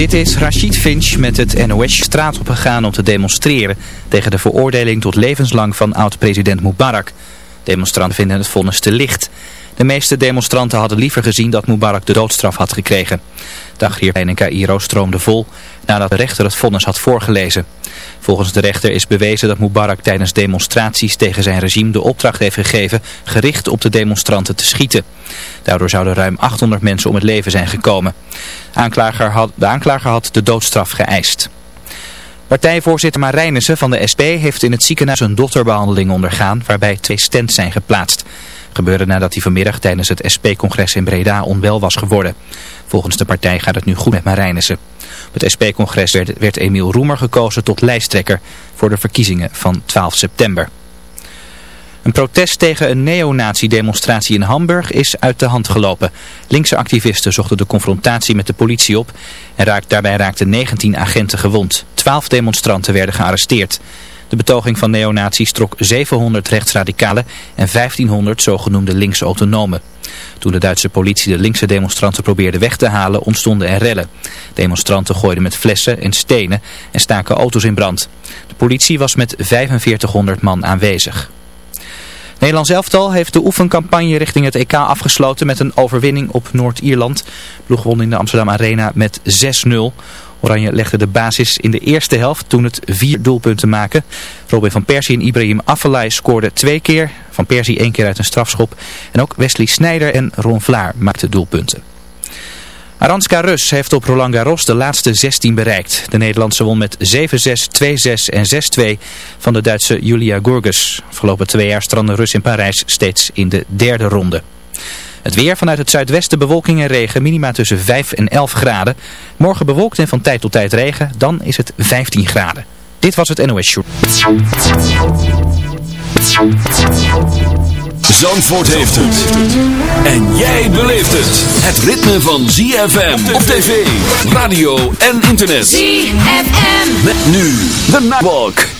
Dit is Rachid Finch met het NOS straat opgegaan om te demonstreren tegen de veroordeling tot levenslang van oud-president Mubarak. Demonstranten vinden het vonnis te licht. De meeste demonstranten hadden liever gezien dat Mubarak de doodstraf had gekregen. Dagrierplein in Cairo stroomde vol nadat de rechter het vonnis had voorgelezen. Volgens de rechter is bewezen dat Mubarak tijdens demonstraties tegen zijn regime de opdracht heeft gegeven gericht op de demonstranten te schieten. Daardoor zouden ruim 800 mensen om het leven zijn gekomen. Aanklager had, de aanklager had de doodstraf geëist. Partijvoorzitter Marijnissen van de SP heeft in het ziekenhuis een dotterbehandeling ondergaan waarbij twee stents zijn geplaatst. Gebeurde nadat hij vanmiddag tijdens het SP-congres in Breda onwel was geworden. Volgens de partij gaat het nu goed met Marijnissen. Op het SP-congres werd, werd Emiel Roemer gekozen tot lijsttrekker voor de verkiezingen van 12 september. Een protest tegen een neonazi-demonstratie in Hamburg is uit de hand gelopen. Linkse activisten zochten de confrontatie met de politie op en daarbij raakten 19 agenten gewond. 12 demonstranten werden gearresteerd. De betoging van neonazies trok 700 rechtsradicalen en 1500 zogenoemde linkse autonomen. Toen de Duitse politie de linkse demonstranten probeerde weg te halen, ontstonden er rellen. Demonstranten gooiden met flessen en stenen en staken auto's in brand. De politie was met 4500 man aanwezig. Nederlands elftal heeft de oefencampagne richting het EK afgesloten met een overwinning op Noord-Ierland. Ploeg in de Amsterdam Arena met 6-0. Oranje legde de basis in de eerste helft toen het vier doelpunten maken. Robin van Persie en Ibrahim Afellay scoorden twee keer. Van Persie één keer uit een strafschop. En ook Wesley Sneijder en Ron Vlaar maakten doelpunten. Aranska Rus heeft op Roland Garros de laatste 16 bereikt. De Nederlandse won met 7-6, 2-6 en 6-2 van de Duitse Julia Gurgus. Afgelopen twee jaar strandde Rus in Parijs steeds in de derde ronde. Het weer vanuit het zuidwesten bewolking en regen, minima tussen 5 en 11 graden. Morgen bewolkt en van tijd tot tijd regen, dan is het 15 graden. Dit was het NOS Show. Zandvoort heeft het. En jij beleeft het. Het ritme van ZFM op tv, radio en internet. ZFM. Met nu de Nightwalk.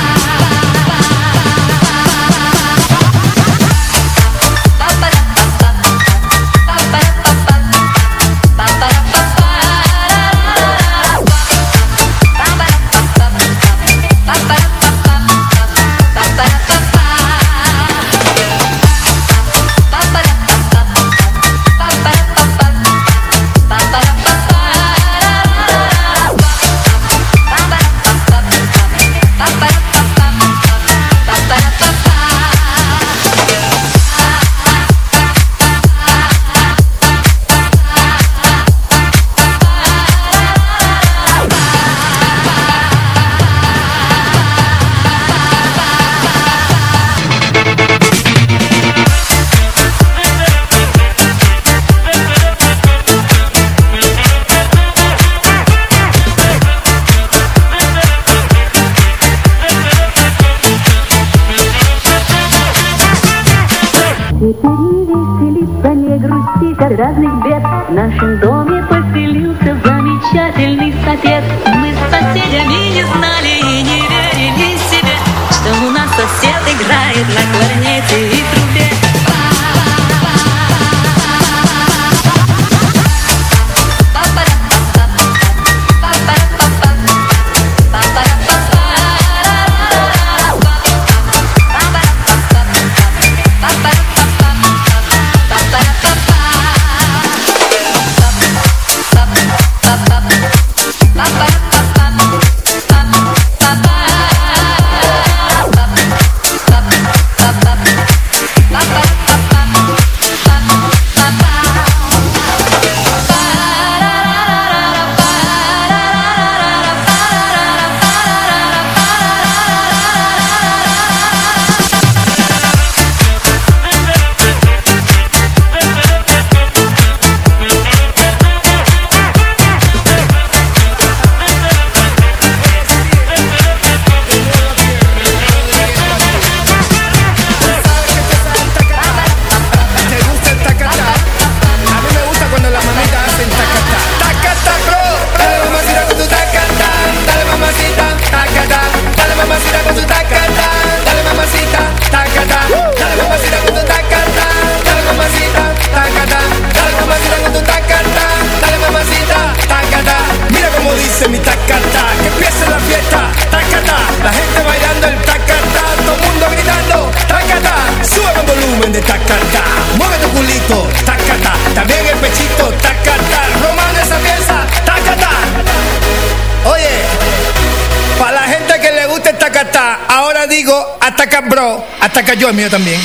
bro, ataca yo el mío también.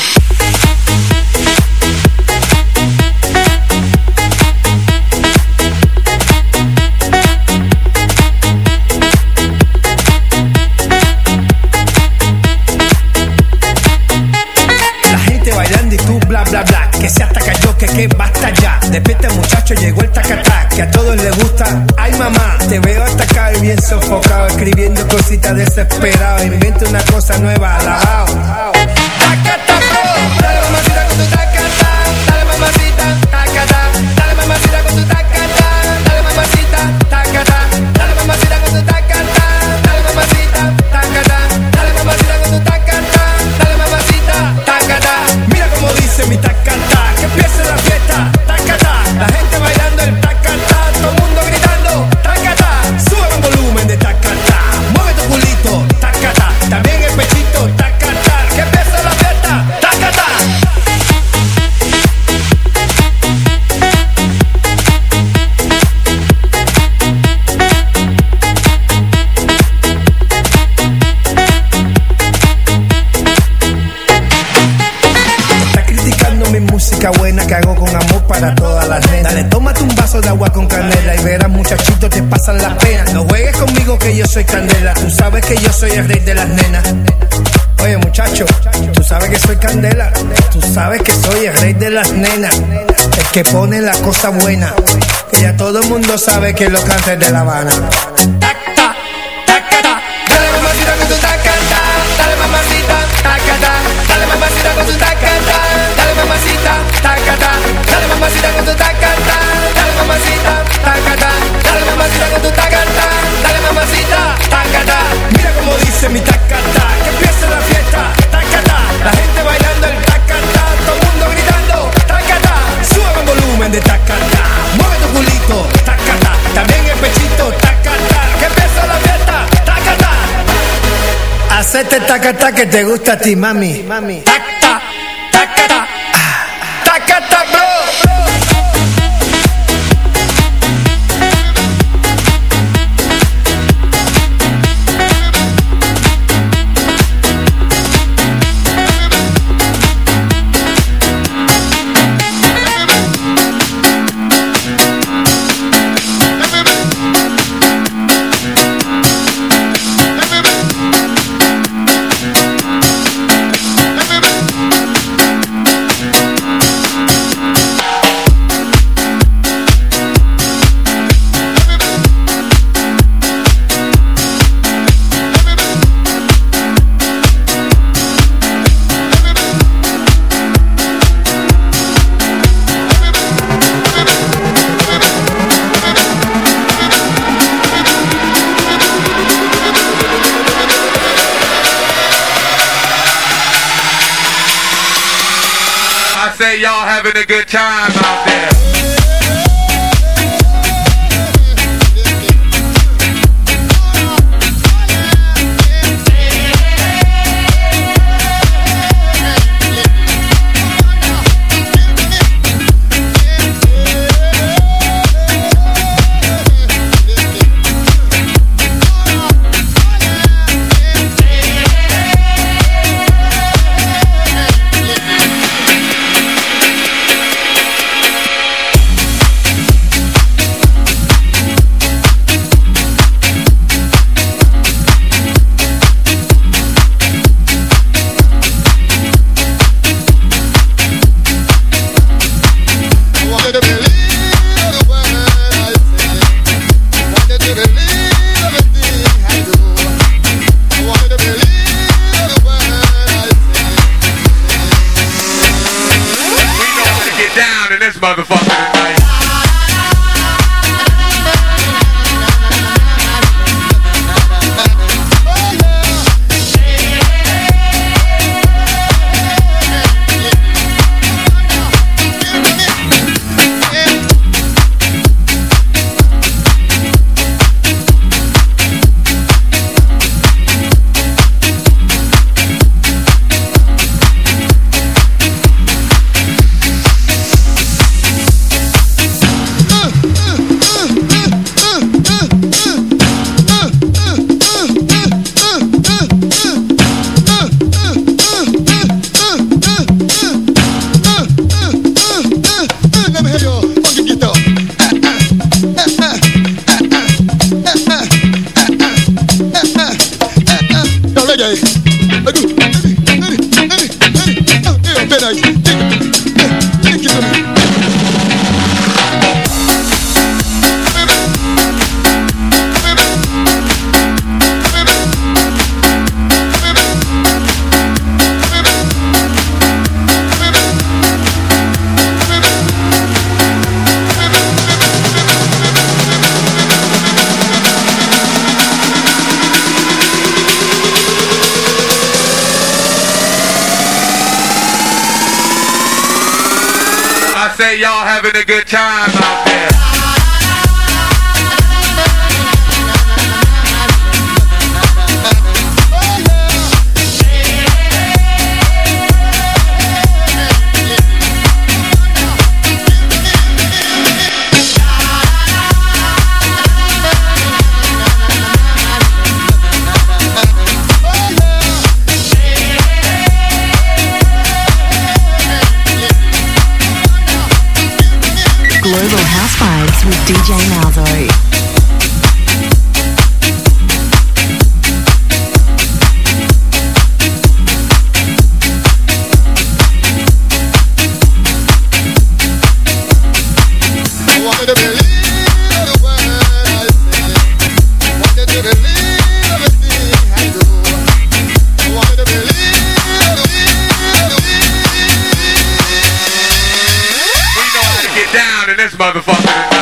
La gente bailando y tú bla bla bla, que se ataca yo, que que basta ya. Despierta muchacho, llegó el tacatá, que a todos les gusta. Ay mamá, te veo atacado y bien sofocado, escribiendo cositas desesperado. Inventa una cosa nueva, alabao. Soy candela, tú sabes que yo soy el rey de las nenas. Oye muchacho, tú sabes que soy candela, tú sabes que soy el rey de las nenas, el que pone la cosa buena, que ya todo el mundo sabe que lo cantes de La Habana. Taca, tacata, dale mamacita con tu dale mamacita, tacata, dale mamacita con tu tacata, dale mamacita, tacata, dale mamacita con tu tacata, dale mamacita, tacata, dale mamacita con tu tacata. Mira cómo dice mi tacata, que empiece la fiesta, tacata, la gente bailando el tacata, todo el mundo gritando, tacata, sube el volumen de tacata, mueve tu culito, tacata, también el pechito, tacata, que empiece la fiesta, tacata. Hacete tacata que te gusta a ti, mami. mami. Tacata, having a good time out there. ass motherfucker.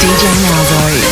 DJ Malvo.